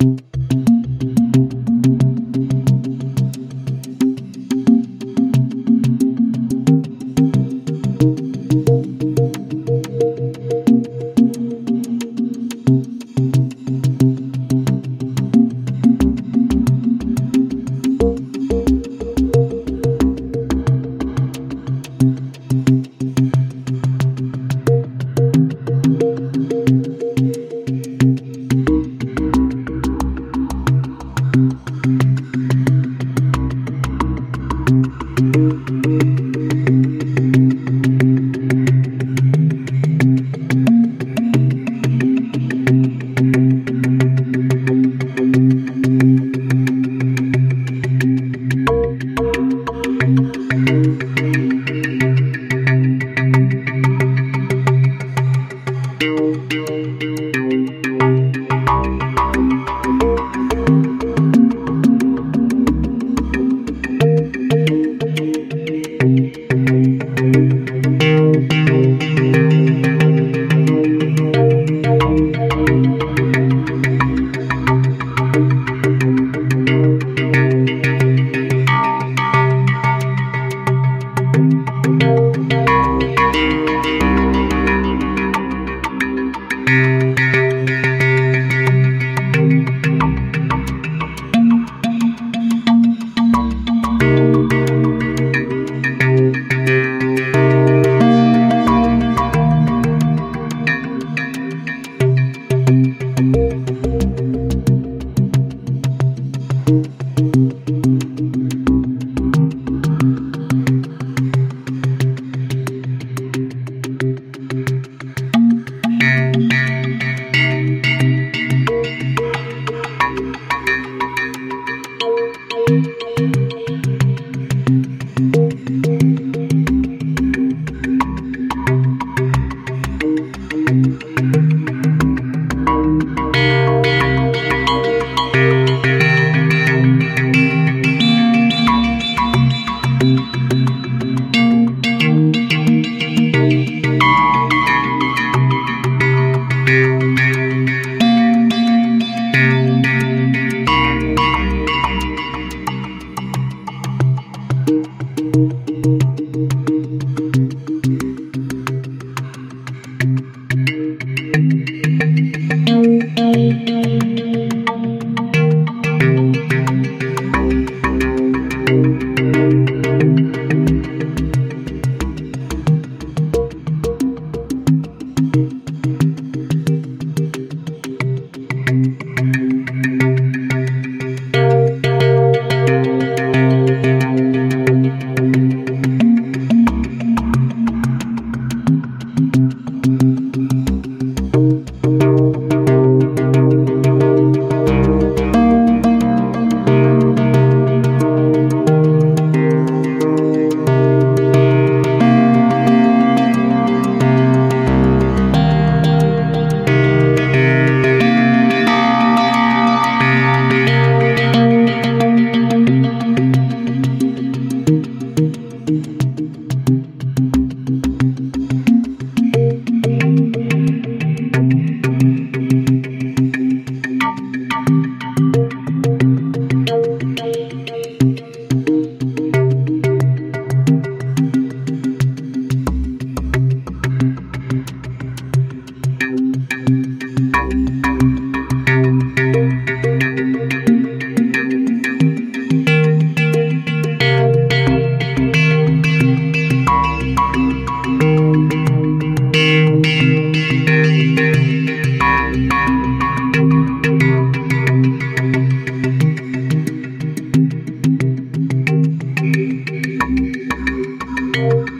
you you.